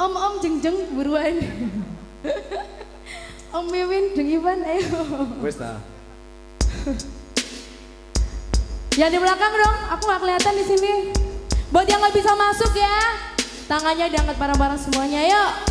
Om Om jeng jeng buruan. Om Mimin jeng Iwan ayo. Wes ta. Yang di belakang dong, aku nggak kelihatan di sini. Buat yang nggak bisa masuk ya, tangannya diangkat bareng-bareng semuanya, yuk.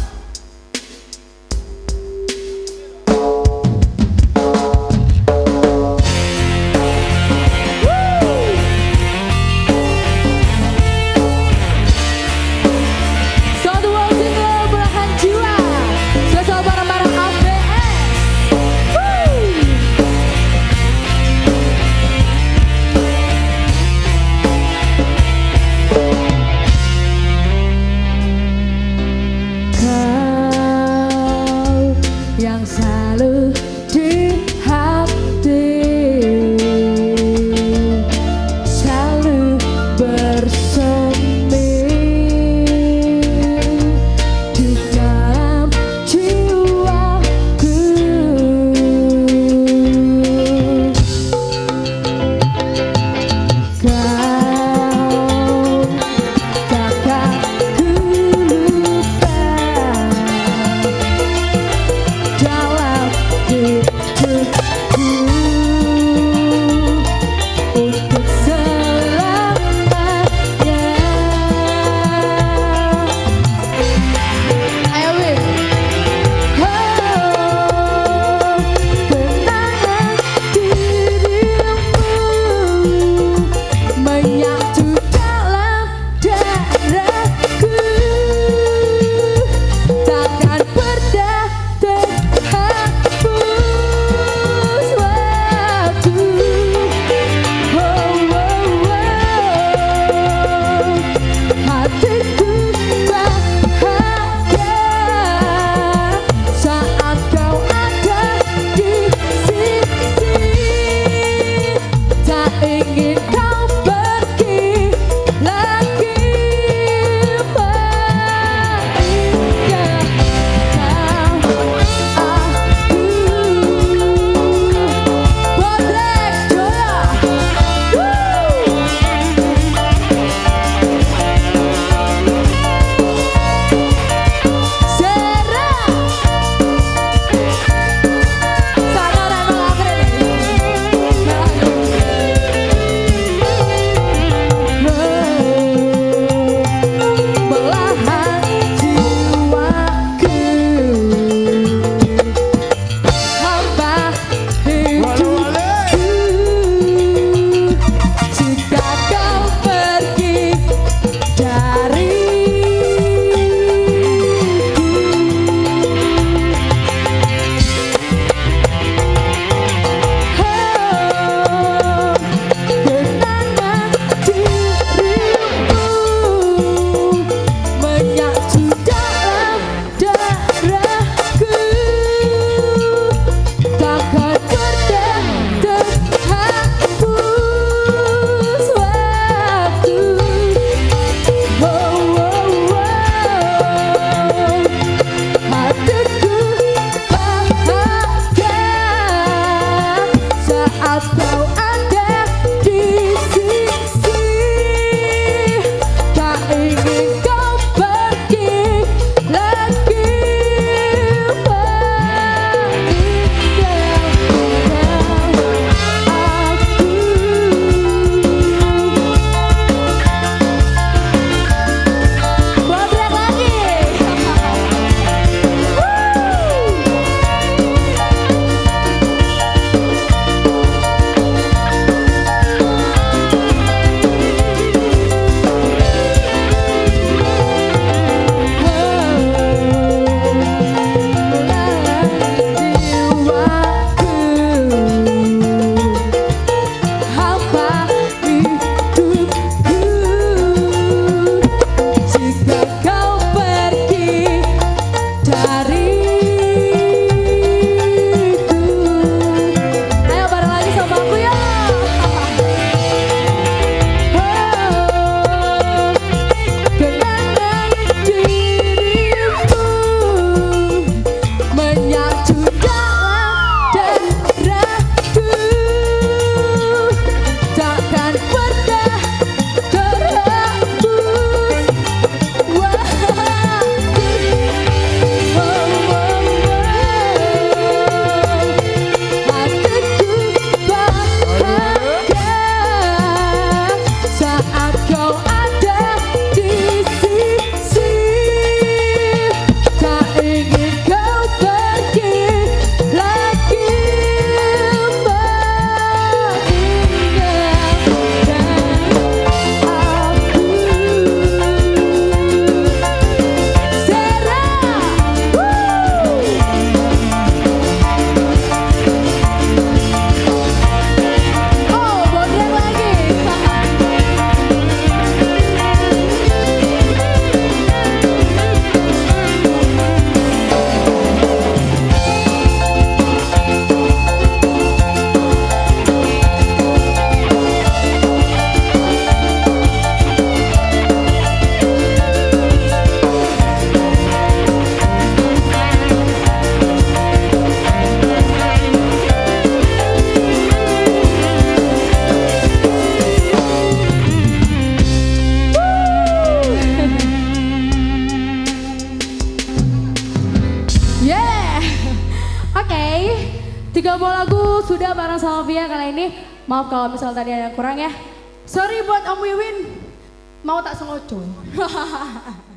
Oke, okay. tiga buah lagu sudah bareng Salvia kali ini. Maaf kalau misalnya tadi ada yang kurang ya. Sorry buat Om Wiwin, mau tak sengojo.